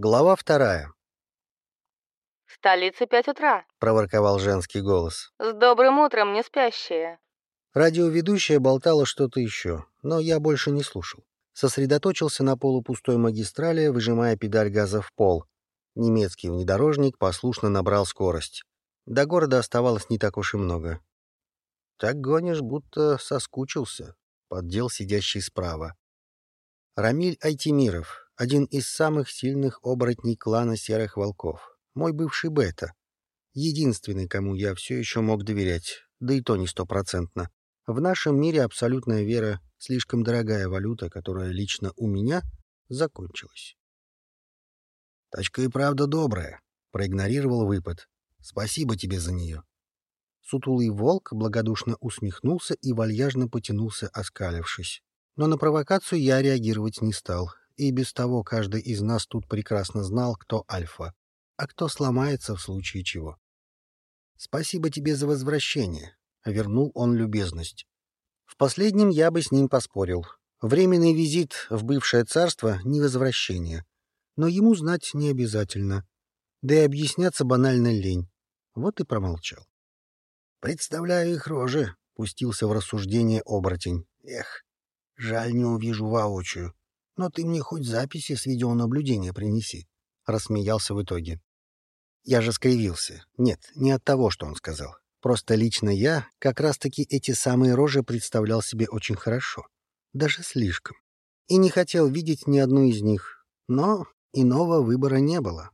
Глава вторая. В столице пять утра. Проворковал женский голос. С добрым утром, не спящие. Радиоведущая болтала что-то еще, но я больше не слушал. Сосредоточился на полупустой магистрали, выжимая педаль газа в пол. Немецкий внедорожник послушно набрал скорость. До города оставалось не так уж и много. Так гонишь, будто соскучился, поддел сидящий справа. Рамиль Айтимиров, один из самых сильных оборотней клана Серых Волков. Мой бывший бета. Единственный, кому я все еще мог доверять, да и то не стопроцентно. В нашем мире абсолютная вера — слишком дорогая валюта, которая лично у меня закончилась. «Тачка и правда добрая», — проигнорировал выпад. «Спасибо тебе за нее». Сутулый волк благодушно усмехнулся и вальяжно потянулся, оскалившись. Но на провокацию я реагировать не стал, и без того каждый из нас тут прекрасно знал, кто альфа, а кто сломается в случае чего. «Спасибо тебе за возвращение», — вернул он любезность. В последнем я бы с ним поспорил. Временный визит в бывшее царство — не возвращение. Но ему знать не обязательно. Да и объясняться банально лень. Вот и промолчал. «Представляю их рожи», — пустился в рассуждение оборотень. «Эх, жаль, не увижу воочию. Но ты мне хоть записи с видеонаблюдения принеси. Рассмеялся в итоге. Я же скривился. Нет, не от того, что он сказал. Просто лично я как раз-таки эти самые рожи представлял себе очень хорошо. Даже слишком. И не хотел видеть ни одну из них. Но иного выбора не было.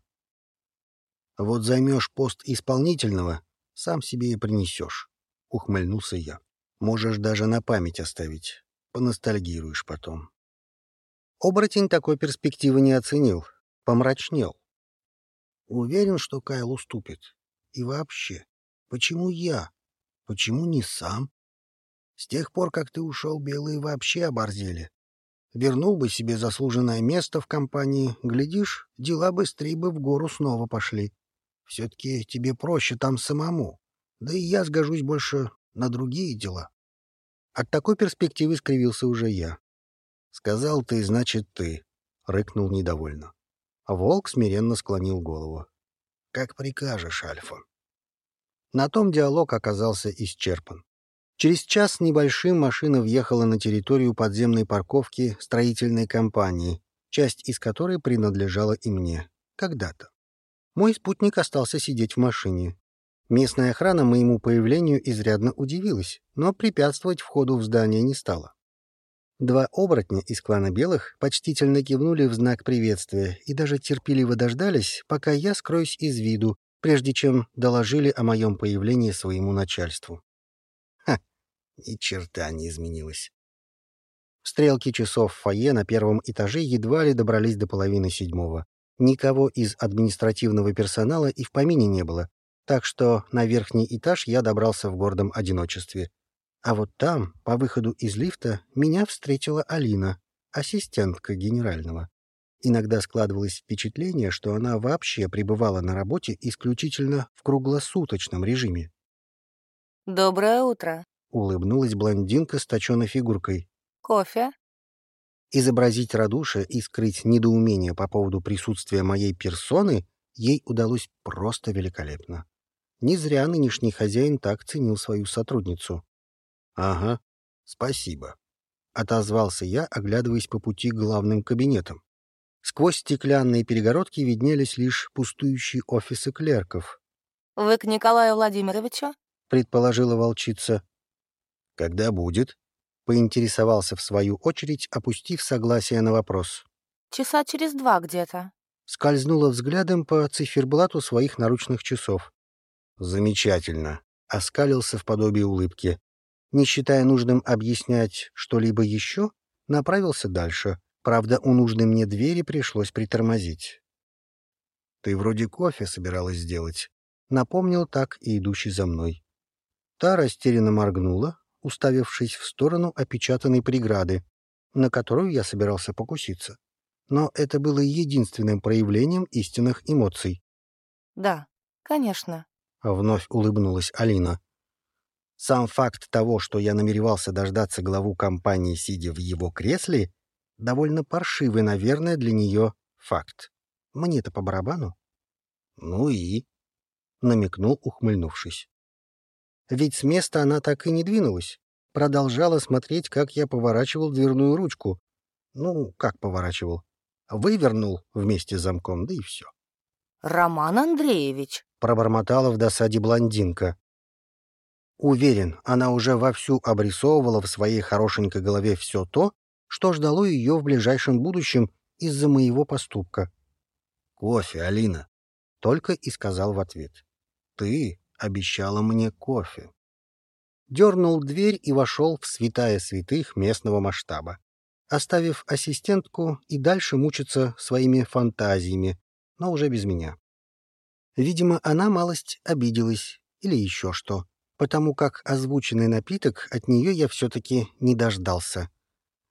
Вот займешь пост исполнительного, сам себе и принесешь. Ухмыльнулся я. Можешь даже на память оставить. Поностальгируешь потом. Оборотень такой перспективы не оценил, помрачнел. Уверен, что Кайл уступит. И вообще, почему я? Почему не сам? С тех пор, как ты ушел, белые вообще оборзели. Вернул бы себе заслуженное место в компании, глядишь, дела быстрее бы в гору снова пошли. Все-таки тебе проще там самому. Да и я сгожусь больше на другие дела. От такой перспективы скривился уже я. «Сказал ты, значит ты», — рыкнул недовольно. Волк смиренно склонил голову. «Как прикажешь, Альфа». На том диалог оказался исчерпан. Через час небольшим машина въехала на территорию подземной парковки строительной компании, часть из которой принадлежала и мне. Когда-то. Мой спутник остался сидеть в машине. Местная охрана моему появлению изрядно удивилась, но препятствовать входу в здание не стала. Два оборотня из клана Белых почтительно кивнули в знак приветствия и даже терпеливо дождались, пока я скроюсь из виду, прежде чем доложили о моем появлении своему начальству. Ха, ни черта не изменилось. Стрелки часов в фойе на первом этаже едва ли добрались до половины седьмого. Никого из административного персонала и в помине не было, так что на верхний этаж я добрался в гордом одиночестве — а вот там, по выходу из лифта, меня встретила Алина, ассистентка генерального. Иногда складывалось впечатление, что она вообще пребывала на работе исключительно в круглосуточном режиме. «Доброе утро», — улыбнулась блондинка с точенной фигуркой. «Кофе?» Изобразить радушие и скрыть недоумение по поводу присутствия моей персоны ей удалось просто великолепно. Не зря нынешний хозяин так ценил свою сотрудницу. «Ага, спасибо», — отозвался я, оглядываясь по пути к главным кабинетам. Сквозь стеклянные перегородки виднелись лишь пустующие офисы клерков. «Вы к Николаю Владимировичу?» — предположила волчица. «Когда будет?» — поинтересовался в свою очередь, опустив согласие на вопрос. «Часа через два где-то». Скользнула взглядом по циферблату своих наручных часов. «Замечательно», — оскалился в подобии улыбки не считая нужным объяснять что-либо еще, направился дальше. Правда, у нужной мне двери пришлось притормозить. «Ты вроде кофе собиралась сделать», — напомнил так и идущий за мной. Та растерянно моргнула, уставившись в сторону опечатанной преграды, на которую я собирался покуситься. Но это было единственным проявлением истинных эмоций. «Да, конечно», — вновь улыбнулась Алина. Сам факт того, что я намеревался дождаться главу компании, сидя в его кресле, довольно паршивый, наверное, для нее факт. Мне-то по барабану. Ну и? Намекнул, ухмыльнувшись. Ведь с места она так и не двинулась. Продолжала смотреть, как я поворачивал дверную ручку. Ну, как поворачивал? Вывернул вместе с замком, да и все. «Роман Андреевич», — пробормотала в досаде блондинка. Уверен, она уже вовсю обрисовывала в своей хорошенькой голове все то, что ждало ее в ближайшем будущем из-за моего поступка. «Кофе, Алина», — только и сказал в ответ. «Ты обещала мне кофе». Дернул дверь и вошел в святая святых местного масштаба, оставив ассистентку и дальше мучиться своими фантазиями, но уже без меня. Видимо, она малость обиделась или еще что, потому как озвученный напиток от нее я все-таки не дождался.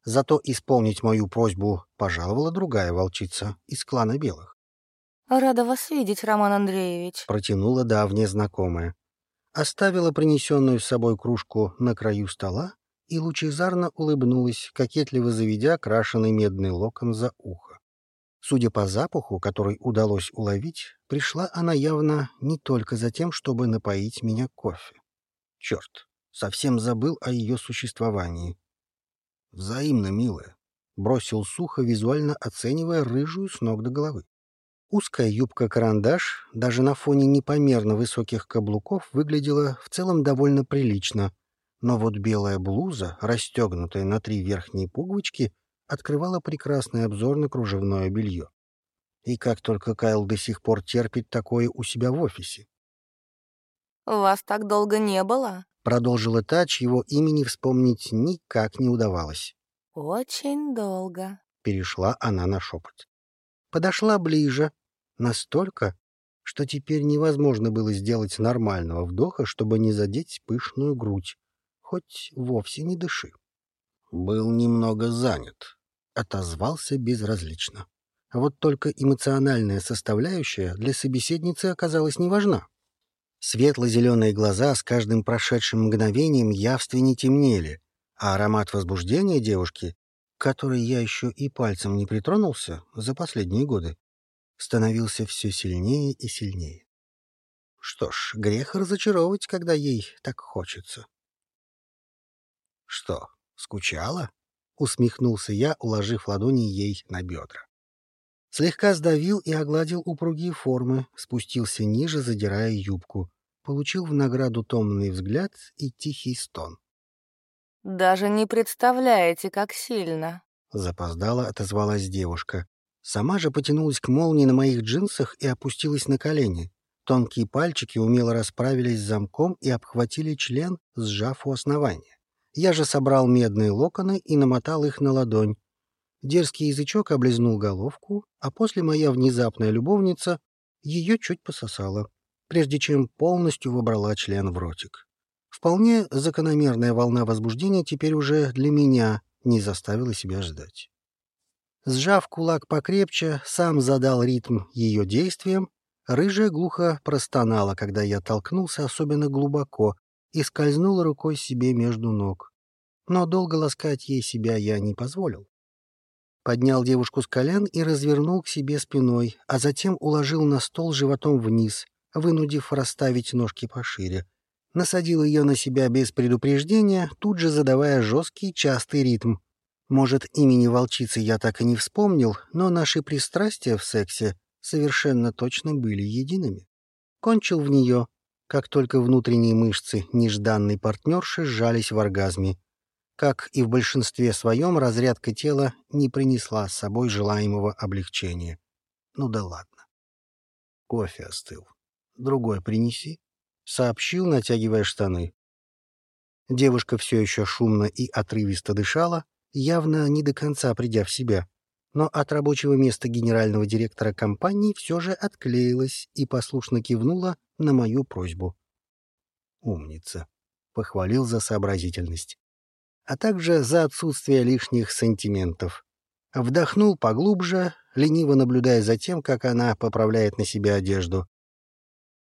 Зато исполнить мою просьбу пожаловала другая волчица из клана белых. «Рада вас видеть, Роман Андреевич», — протянула давняя знакомая. Оставила принесенную с собой кружку на краю стола и лучезарно улыбнулась, кокетливо заведя крашеный медный локон за ухо. Судя по запаху, который удалось уловить, пришла она явно не только за тем, чтобы напоить меня кофе. Черт, совсем забыл о ее существовании. «Взаимно, милая», — бросил сухо, визуально оценивая рыжую с ног до головы. Узкая юбка-карандаш даже на фоне непомерно высоких каблуков выглядела в целом довольно прилично, но вот белая блуза, расстегнутая на три верхние пуговички, открывала прекрасный обзор на кружевное белье. И как только Кайл до сих пор терпит такое у себя в офисе. «Вас так долго не было?» Продолжила та, чьего имени вспомнить никак не удавалось. «Очень долго», — перешла она на шепот. Подошла ближе, настолько, что теперь невозможно было сделать нормального вдоха, чтобы не задеть пышную грудь, хоть вовсе не дыши. Был немного занят, отозвался безразлично. Вот только эмоциональная составляющая для собеседницы оказалась неважна. Светло-зеленые глаза с каждым прошедшим мгновением явственнее темнели, а аромат возбуждения девушки, который я еще и пальцем не притронулся за последние годы, становился все сильнее и сильнее. Что ж, грех разочаровывать, когда ей так хочется. — Что, скучала? — усмехнулся я, уложив ладони ей на бедра. Слегка сдавил и огладил упругие формы, спустился ниже, задирая юбку. Получил в награду томный взгляд и тихий стон. «Даже не представляете, как сильно!» Запоздала отозвалась девушка. Сама же потянулась к молнии на моих джинсах и опустилась на колени. Тонкие пальчики умело расправились с замком и обхватили член, сжав у основания. Я же собрал медные локоны и намотал их на ладонь, Дерзкий язычок облизнул головку, а после моя внезапная любовница ее чуть пососала, прежде чем полностью вобрала член в ротик. Вполне закономерная волна возбуждения теперь уже для меня не заставила себя ждать. Сжав кулак покрепче, сам задал ритм ее действиям, рыжая глухо простонала, когда я толкнулся особенно глубоко и скользнул рукой себе между ног. Но долго ласкать ей себя я не позволил поднял девушку с колен и развернул к себе спиной, а затем уложил на стол животом вниз, вынудив расставить ножки пошире. Насадил ее на себя без предупреждения, тут же задавая жесткий, частый ритм. Может, имени волчицы я так и не вспомнил, но наши пристрастия в сексе совершенно точно были едиными. Кончил в нее, как только внутренние мышцы нежданной партнерши сжались в оргазме, как и в большинстве своем, разрядка тела не принесла с собой желаемого облегчения. Ну да ладно. Кофе остыл. Другой принеси, — сообщил, натягивая штаны. Девушка все еще шумно и отрывисто дышала, явно не до конца придя в себя, но от рабочего места генерального директора компании все же отклеилась и послушно кивнула на мою просьбу. «Умница», — похвалил за сообразительность а также за отсутствие лишних сантиментов. Вдохнул поглубже, лениво наблюдая за тем, как она поправляет на себе одежду.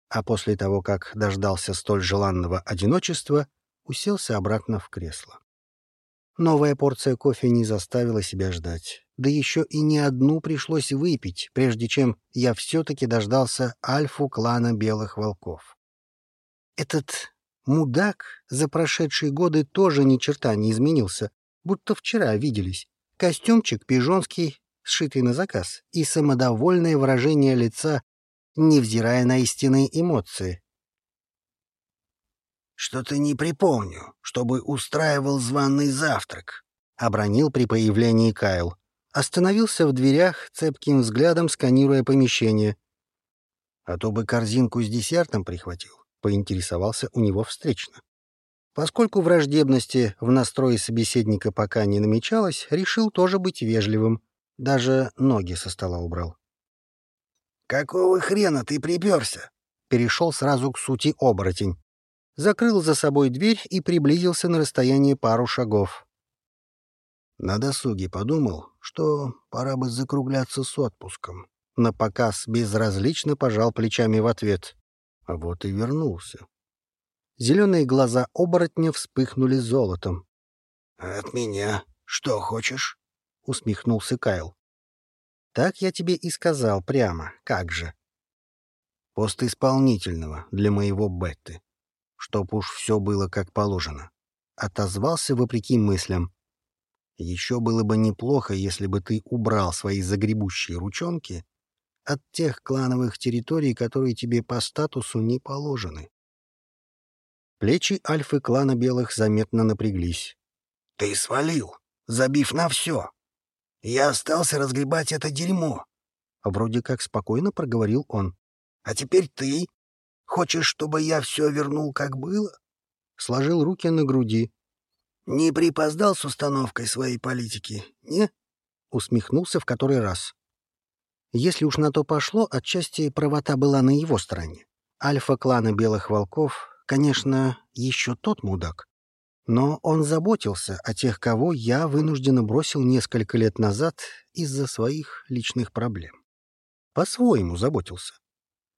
А после того, как дождался столь желанного одиночества, уселся обратно в кресло. Новая порция кофе не заставила себя ждать. Да еще и не одну пришлось выпить, прежде чем я все-таки дождался альфу клана Белых Волков. Этот мудак за прошедшие годы тоже ни черта не изменился, будто вчера виделись. Костюмчик пижонский, сшитый на заказ, и самодовольное выражение лица, невзирая на истинные эмоции. «Что-то не припомню, чтобы устраивал званый завтрак», — обронил при появлении Кайл. Остановился в дверях, цепким взглядом сканируя помещение. «А то бы корзинку с десертом прихватил», — поинтересовался у него встречно. Поскольку враждебности в настрое собеседника пока не намечалось, решил тоже быть вежливым. Даже ноги со стола убрал. «Какого хрена ты приперся?» Перешел сразу к сути оборотень. Закрыл за собой дверь и приблизился на расстояние пару шагов. На досуге подумал, что пора бы закругляться с отпуском. На показ безразлично пожал плечами в ответ. А вот и вернулся. Зеленые глаза оборотня вспыхнули золотом. — От меня что хочешь? — усмехнулся Кайл. — Так я тебе и сказал прямо, как же. — Пост исполнительного для моего Бетты. Чтоб уж все было как положено. Отозвался вопреки мыслям. Еще было бы неплохо, если бы ты убрал свои загребущие ручонки от тех клановых территорий, которые тебе по статусу не положены. Плечи альфы клана белых заметно напряглись. — Ты свалил, забив на все. Я остался разгребать это дерьмо. Вроде как спокойно проговорил он. — А теперь ты? Хочешь, чтобы я все вернул, как было? Сложил руки на груди. — Не припоздал с установкой своей политики, не? Усмехнулся в который раз. Если уж на то пошло, отчасти правота была на его стороне. Альфа клана Белых Волков конечно, еще тот мудак. Но он заботился о тех, кого я вынужденно бросил несколько лет назад из-за своих личных проблем. По-своему заботился.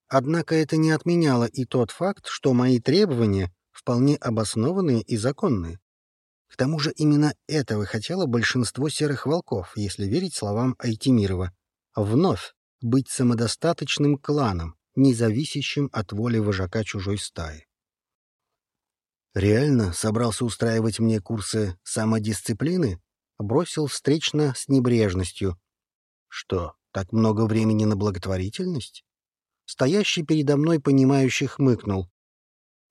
Однако это не отменяло и тот факт, что мои требования вполне обоснованные и законные. К тому же именно этого хотело большинство серых волков, если верить словам Айтимирова. Вновь быть самодостаточным кланом, независящим от воли вожака чужой стаи. Реально собрался устраивать мне курсы самодисциплины? Бросил встречно с небрежностью. Что, так много времени на благотворительность? Стоящий передо мной понимающий хмыкнул.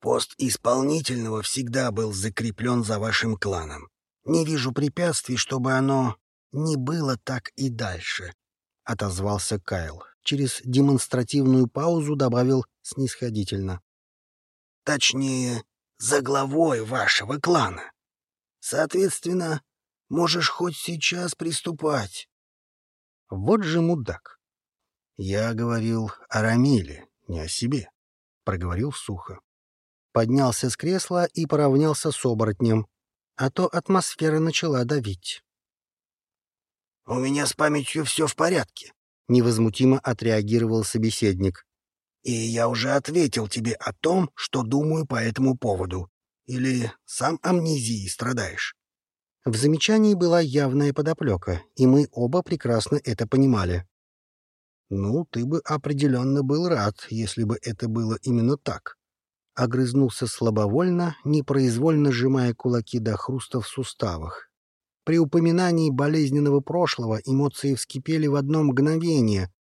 Пост исполнительного всегда был закреплен за вашим кланом. Не вижу препятствий, чтобы оно не было так и дальше, — отозвался Кайл. Через демонстративную паузу добавил снисходительно. Точнее, за главой вашего клана. Соответственно, можешь хоть сейчас приступать. Вот же мудак. Я говорил о Рамиле, не о себе, — проговорил сухо. Поднялся с кресла и поравнялся с оборотнем, а то атмосфера начала давить. — У меня с памятью все в порядке, — невозмутимо отреагировал собеседник. И я уже ответил тебе о том, что думаю по этому поводу. Или сам амнезией страдаешь?» В замечании была явная подоплека, и мы оба прекрасно это понимали. «Ну, ты бы определенно был рад, если бы это было именно так», — огрызнулся слабовольно, непроизвольно сжимая кулаки до хруста в суставах. При упоминании болезненного прошлого эмоции вскипели в одно мгновение.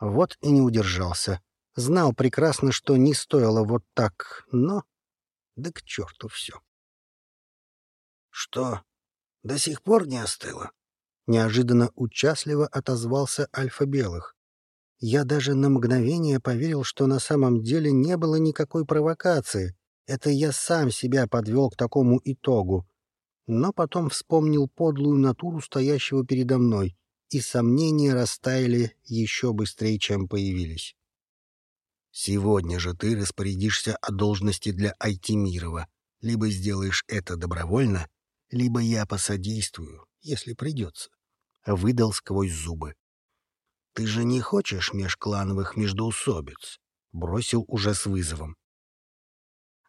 Вот и не удержался. Знал прекрасно, что не стоило вот так, но... Да к черту все. «Что, до сих пор не остыло?» Неожиданно участливо отозвался Альфа Белых. Я даже на мгновение поверил, что на самом деле не было никакой провокации. Это я сам себя подвел к такому итогу. Но потом вспомнил подлую натуру стоящего передо мной, и сомнения растаяли еще быстрее, чем появились. Сегодня же ты распорядишься о должности для Айтимирова. Либо сделаешь это добровольно, либо я посодействую, если придется. Выдал сквозь зубы. Ты же не хочешь межклановых междоусобиц? Бросил уже с вызовом.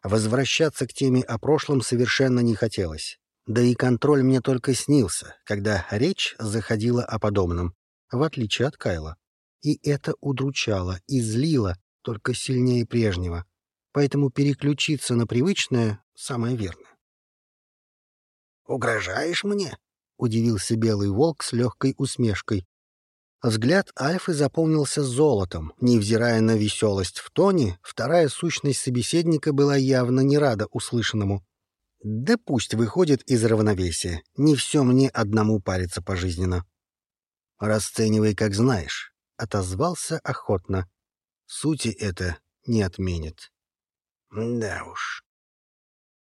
Возвращаться к теме о прошлом совершенно не хотелось. Да и контроль мне только снился, когда речь заходила о подобном, в отличие от Кайла. И это удручало и злило только сильнее прежнего. Поэтому переключиться на привычное — самое верное. «Угрожаешь мне?» — удивился белый волк с легкой усмешкой. Взгляд Альфы заполнился золотом. Невзирая на веселость в тоне, вторая сущность собеседника была явно не рада услышанному. Да пусть выходит из равновесия. Не все мне одному париться пожизненно. Расценивай, как знаешь, — отозвался охотно. Сути это не отменит. Да уж.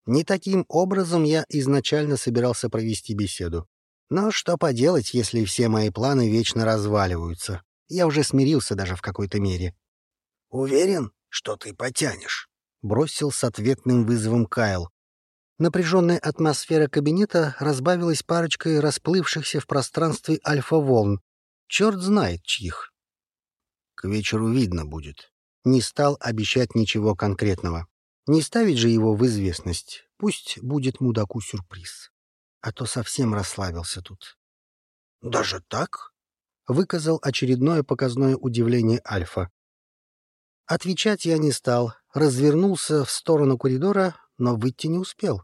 Не таким образом я изначально собирался провести беседу. Но что поделать, если все мои планы вечно разваливаются? Я уже смирился даже в какой-то мере. «Уверен, что ты потянешь?» — бросил с ответным вызовом Кайл. Напряженная атмосфера кабинета разбавилась парочкой расплывшихся в пространстве альфа-волн. Черт знает чьих. К вечеру видно будет. Не стал обещать ничего конкретного. Не ставить же его в известность. Пусть будет мудаку сюрприз а то совсем расслабился тут. «Даже так?» — выказал очередное показное удивление Альфа. Отвечать я не стал, развернулся в сторону коридора, но выйти не успел.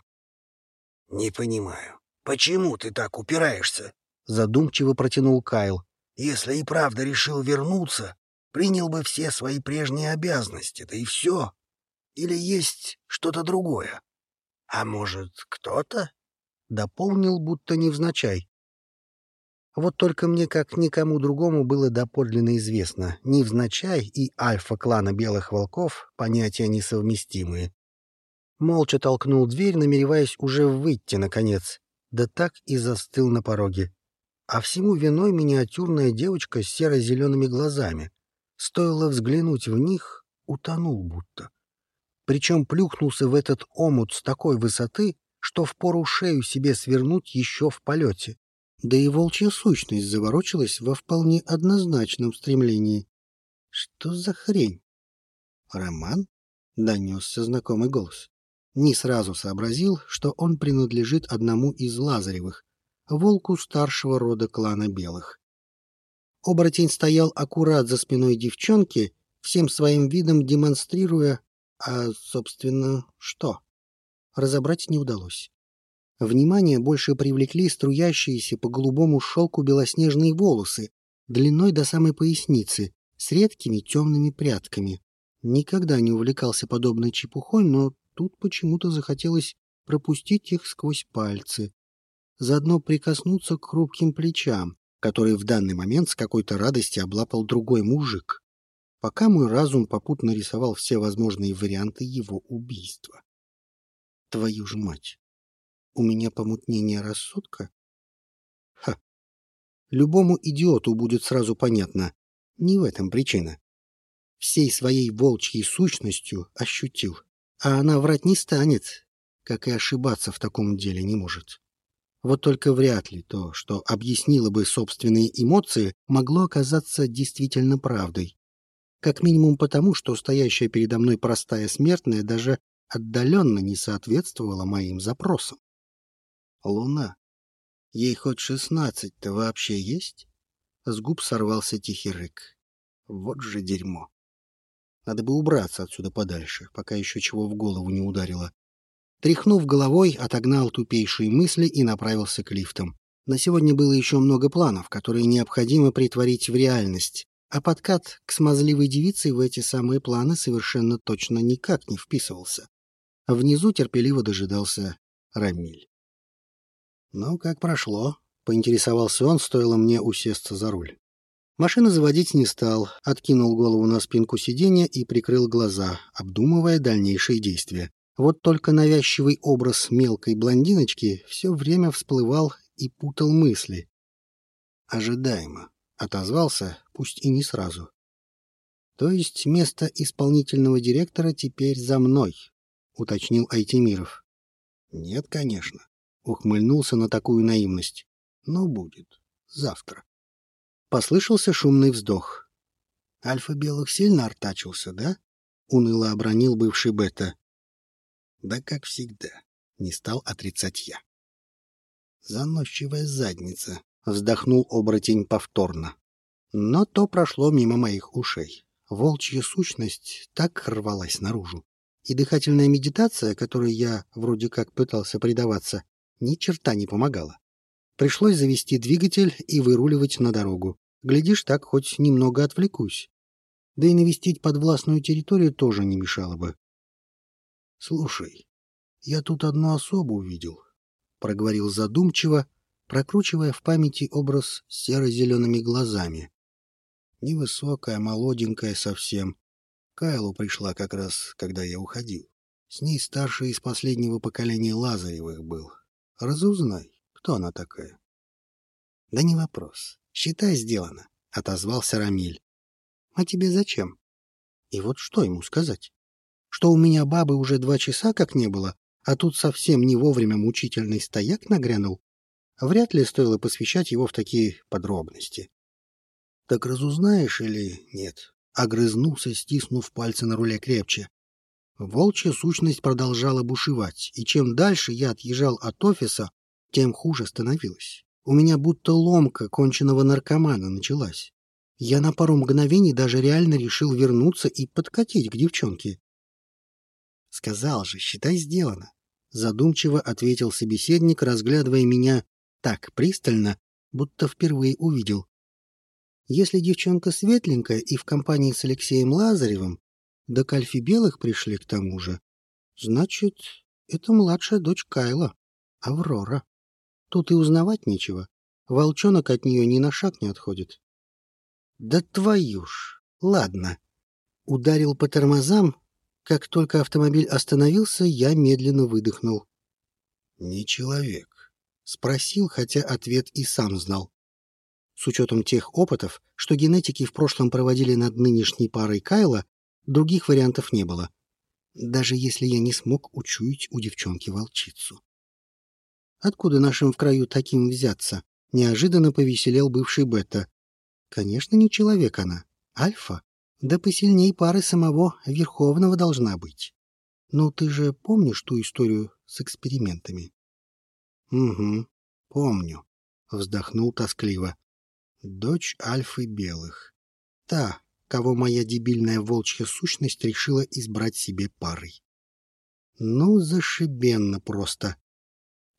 «Не понимаю, почему ты так упираешься?» — задумчиво протянул Кайл. «Если и правда решил вернуться, принял бы все свои прежние обязанности, да и все. Или есть что-то другое? А может, кто-то дополнил будто невзначай. Вот только мне, как никому другому, было доподлинно известно, невзначай и альфа-клана Белых Волков — понятия несовместимые. Молча толкнул дверь, намереваясь уже выйти, наконец, да так и застыл на пороге. А всему виной миниатюрная девочка с серо-зелеными глазами. Стоило взглянуть в них, утонул будто. Причем плюхнулся в этот омут с такой высоты, что впору шею себе свернуть еще в полете. Да и волчья сущность заворочилась во вполне однозначном стремлении. Что за хрень? Роман? Донесся знакомый голос. Не сразу сообразил, что он принадлежит одному из Лазаревых, волку старшего рода клана Белых. Оборотень стоял аккурат за спиной девчонки, всем своим видом демонстрируя, а, собственно, что? разобрать не удалось. Внимание больше привлекли струящиеся по голубому шелку белоснежные волосы, длиной до самой поясницы, с редкими темными прядками. Никогда не увлекался подобной чепухой, но тут почему-то захотелось пропустить их сквозь пальцы, заодно прикоснуться к хрупким плечам, которые в данный момент с какой-то радости облапал другой мужик, пока мой разум попутно рисовал все возможные варианты его убийства. Твою ж мать! У меня помутнение рассудка? Ха! Любому идиоту будет сразу понятно. Не в этом причина. Всей своей волчьей сущностью ощутил. А она врать не станет, как и ошибаться в таком деле не может. Вот только вряд ли то, что объяснило бы собственные эмоции, могло оказаться действительно правдой. Как минимум потому, что стоящая передо мной простая смертная даже отдаленно не соответствовала моим запросам. Луна. Ей хоть шестнадцать-то вообще есть? С губ сорвался тихий рык. Вот же дерьмо. Надо бы убраться отсюда подальше, пока еще чего в голову не ударило. Тряхнув головой, отогнал тупейшие мысли и направился к лифтам. На сегодня было еще много планов, которые необходимо притворить в реальность, а подкат к смазливой девице в эти самые планы совершенно точно никак не вписывался внизу терпеливо дожидался Рамиль. «Ну, как прошло?» — поинтересовался он, стоило мне усесться за руль. Машину заводить не стал, откинул голову на спинку сиденья и прикрыл глаза, обдумывая дальнейшие действия. Вот только навязчивый образ мелкой блондиночки все время всплывал и путал мысли. «Ожидаемо», — отозвался, пусть и не сразу. «То есть место исполнительного директора теперь за мной, — уточнил Айтимиров. «Нет, конечно», — ухмыльнулся на такую наивность. «Но будет. Завтра». Послышался шумный вздох. «Альфа Белых сильно артачился, да?» — уныло обронил бывший Бета. «Да как всегда», — не стал отрицать я. Заносчивая задница, вздохнул оборотень повторно. Но то прошло мимо моих ушей. Волчья сущность так рвалась наружу. И дыхательная медитация, которой я вроде как пытался предаваться, ни черта не помогала. Пришлось завести двигатель и выруливать на дорогу. Глядишь, так хоть немного отвлекусь. Да и навестить подвластную территорию тоже не мешало бы. — Слушай, я тут одну особу увидел, — проговорил задумчиво, прокручивая в памяти образ с серо-зелеными глазами. Невысокая, молоденькая совсем. Кайлу пришла как раз, когда я уходил. С ней старший из последнего поколения Лазаревых был. Разузнай, кто она такая. — Да не вопрос. Считай, сделано, — отозвался Рамиль. — А тебе зачем? И вот что ему сказать? Что у меня бабы уже два часа как не было, а тут совсем не вовремя мучительный стояк нагрянул? Вряд ли стоило посвящать его в такие подробности. — Так разузнаешь или нет? — огрызнулся, стиснув пальцы на руле крепче. Волчья сущность продолжала бушевать, и чем дальше я отъезжал от офиса, тем хуже становилось. У меня будто ломка конченного наркомана началась. Я на пару мгновений даже реально решил вернуться и подкатить к девчонке. «Сказал же, считай, сделано», — задумчиво ответил собеседник, разглядывая меня так пристально, будто впервые увидел. Если девчонка светленькая и в компании с Алексеем Лазаревым, да к Белых пришли к тому же, значит, это младшая дочь Кайла, Аврора. Тут и узнавать нечего. Волчонок от нее ни на шаг не отходит. Да твою ж! Ладно. Ударил по тормозам. Как только автомобиль остановился, я медленно выдохнул. Не человек. Спросил, хотя ответ и сам знал. С учетом тех опытов, что генетики в прошлом проводили над нынешней парой Кайла, других вариантов не было. Даже если я не смог учуять у девчонки волчицу. Откуда нашим в краю таким взяться? Неожиданно повеселел бывший Бета. Конечно, не человек она. Альфа. Да посильней пары самого Верховного должна быть. Ну, ты же помнишь ту историю с экспериментами? — Угу, помню, — вздохнул тоскливо. Дочь Альфы Белых. Та, кого моя дебильная волчья сущность решила избрать себе парой. Ну, зашибенно просто.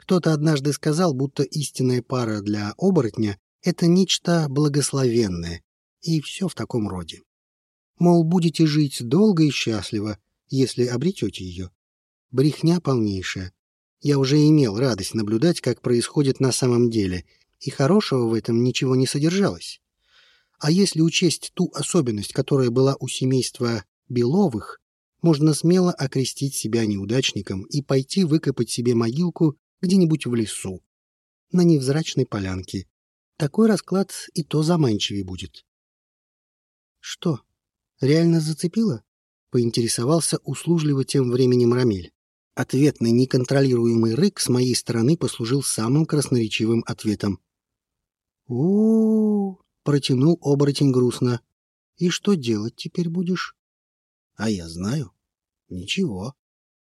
Кто-то однажды сказал, будто истинная пара для оборотня — это нечто благословенное, и все в таком роде. Мол, будете жить долго и счастливо, если обретете ее. Брехня полнейшая. Я уже имел радость наблюдать, как происходит на самом деле, и хорошего в этом ничего не содержалось. А если учесть ту особенность, которая была у семейства Беловых, можно смело окрестить себя неудачником и пойти выкопать себе могилку где-нибудь в лесу, на невзрачной полянке. Такой расклад и то заманчивее будет. Что, реально зацепило? Поинтересовался услужливо тем временем Рамиль. Ответный неконтролируемый рык с моей стороны послужил самым красноречивым ответом. у, -у, -у протянул оборотень грустно. «И что делать теперь будешь?» «А я знаю. Ничего.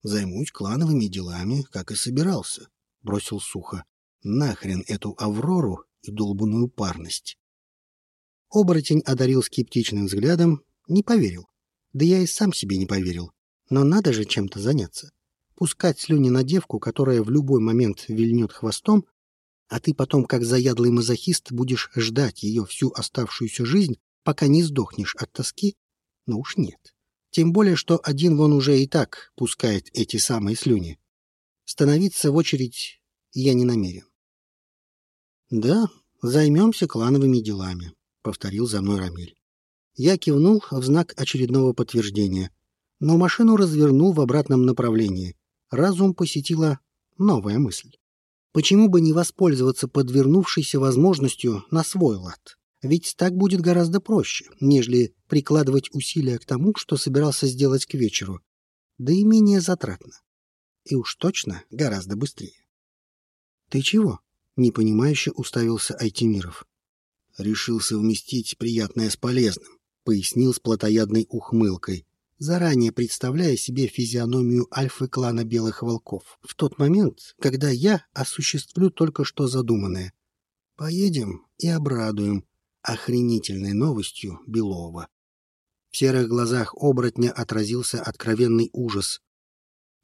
Займусь клановыми делами, как и собирался. — бросил сухо. «Нахрен эту Аврору и долбанную парность!» Оборотень одарил скептичным взглядом, не поверил. Да я и сам себе не поверил. Но надо же чем-то заняться. Пускать слюни на девку, которая в любой момент вильнет хвостом, а ты потом, как заядлый мазохист, будешь ждать ее всю оставшуюся жизнь, пока не сдохнешь от тоски? Ну уж нет. Тем более, что один вон уже и так пускает эти самые слюни. Становиться в очередь я не намерен. «Да, займемся клановыми делами», — повторил за мной Рамиль. Я кивнул в знак очередного подтверждения, но машину развернул в обратном направлении. Разум посетила новая мысль. Почему бы не воспользоваться подвернувшейся возможностью на свой лад? Ведь так будет гораздо проще, нежели прикладывать усилия к тому, что собирался сделать к вечеру, да и менее затратно. И уж точно гораздо быстрее. «Ты чего?» — непонимающе уставился Айтимиров. «Решил совместить приятное с полезным», — пояснил с плотоядной ухмылкой. заранее представляя себе физиономию альфы клана Белых Волков, в тот момент, когда я осуществлю только что задуманное. Поедем и обрадуем охренительной новостью Белова. В серых глазах оборотня отразился откровенный ужас.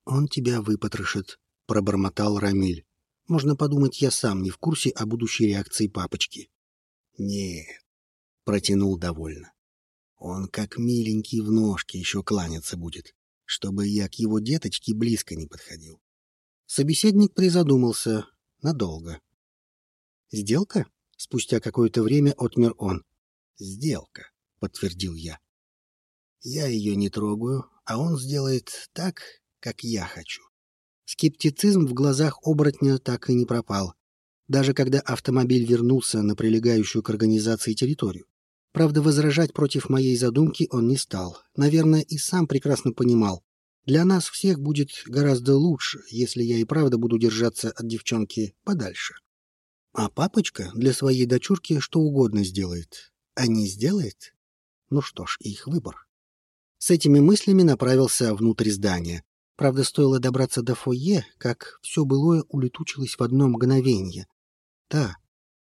«Он тебя выпотрошит», — пробормотал Рамиль. «Можно подумать, я сам не в курсе о будущей реакции папочки». «Нет», — протянул довольно. «Он как миленький в ножке еще кланяться будет, чтобы я к его деточке близко не подходил». Собеседник призадумался надолго. «Сделка?» — спустя какое-то время отмер он. «Сделка», — подтвердил я. Я ее не трогаю, а он сделает так, как я хочу. Скептицизм в глазах оборотня так и не пропал, даже когда автомобиль вернулся на прилегающую к организации территорию. Правда, возражать против моей задумки он не стал. Наверное, и сам прекрасно понимал. Для нас всех будет гораздо лучше, если я и правда буду держаться от девчонки подальше. А папочка для своей дочурки что угодно сделает. А не сделает? Ну что ж, их выбор. С этими мыслями направился внутрь здания. Правда, стоило добраться до фойе, как все былое улетучилось в одно мгновение. Та,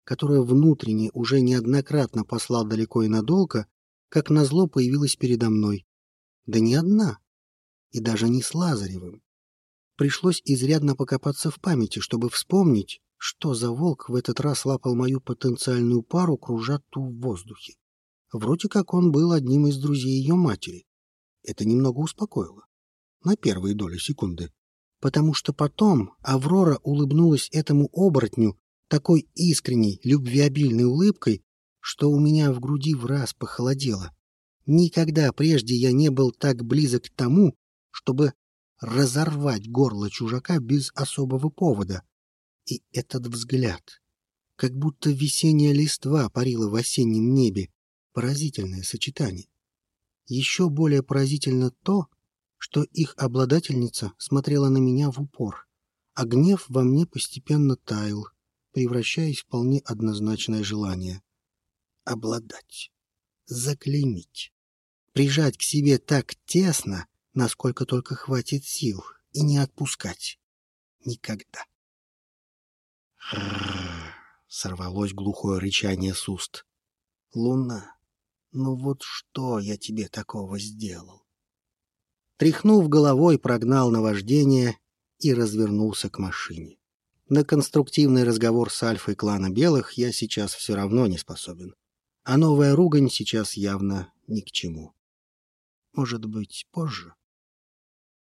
которая внутренне уже неоднократно послал далеко и надолго, как назло появилась передо мной. Да не одна. И даже не с Лазаревым. Пришлось изрядно покопаться в памяти, чтобы вспомнить, что за волк в этот раз лапал мою потенциальную пару, кружа ту в воздухе. Вроде как он был одним из друзей ее матери. Это немного успокоило. На первые доли секунды. Потому что потом Аврора улыбнулась этому оборотню такой искренней, любвеобильной улыбкой, что у меня в груди в раз похолодело. Никогда прежде я не был так близок к тому, чтобы разорвать горло чужака без особого повода. И этот взгляд, как будто весенняя листва парила в осеннем небе, поразительное сочетание. Еще более поразительно то, что их обладательница смотрела на меня в упор, а гнев во мне постепенно таял, превращаясь в вполне однозначное желание. Обладать, заклеймить, прижать к себе так тесно, насколько только хватит сил, и не отпускать. Никогда. Сорвалось глухое рычание с уст. Луна ну вот что я тебе такого сделал? Тряхнув головой, прогнал наваждение и развернулся к машине. На конструктивный разговор с Альфой клана Белых я сейчас все равно не способен. А новая ругань сейчас явно ни к чему. Может быть, позже?